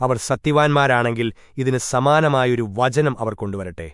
അവർ സത്യവാൻമാരാണെങ്കിൽ ഇതിന് സമാനമായൊരു വചനം അവർ കൊണ്ടുവരട്ടെ.